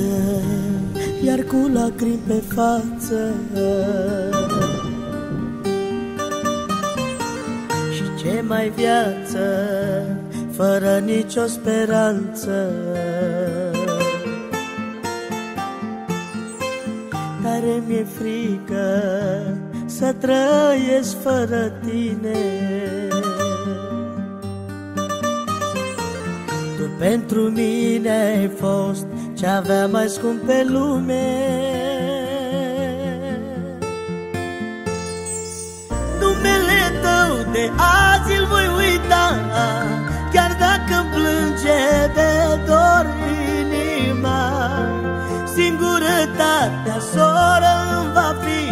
viață Iar cu lacrimi pe față. Și ce mai viață Fără nicio speranță? Tare mi-e frică Să trăiesc fără tine Pentru mine ai fost ce avea mai scump pe lume. Numele tău de azi îl voi uita Chiar dacă îmi plânge de dor inima. Singurătatea soră îmi va fi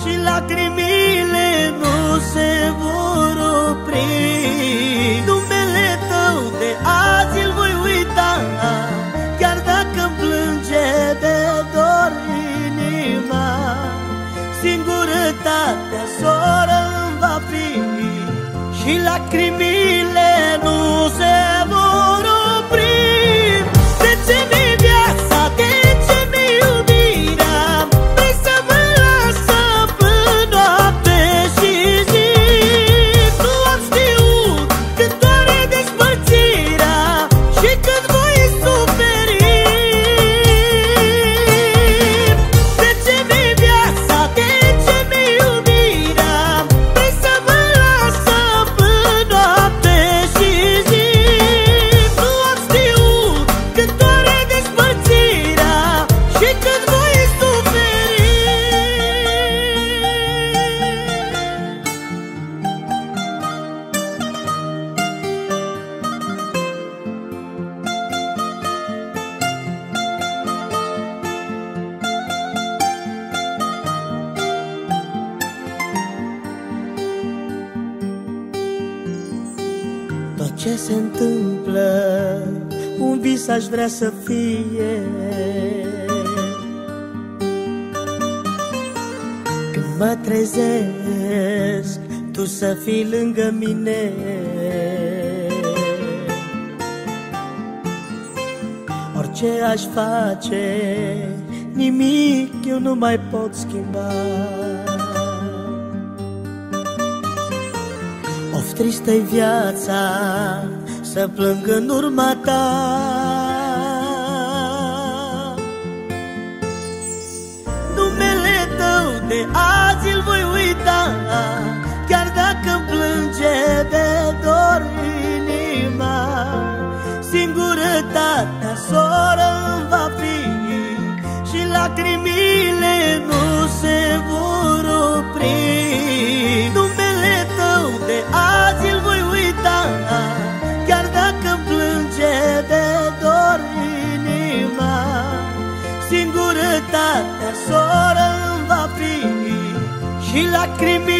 Și lacrimile nu se vor opri singurătatea soră va fi Și lacrimile nu se Tot ce se întâmplă, un vis aș vrea să fie. Când mă trezesc, tu să fii lângă mine. Orice aș face, nimic eu nu mai pot schimba Of tristă viața Să plâng în urma ta. Numele tău de azi îl voi uita singurătatea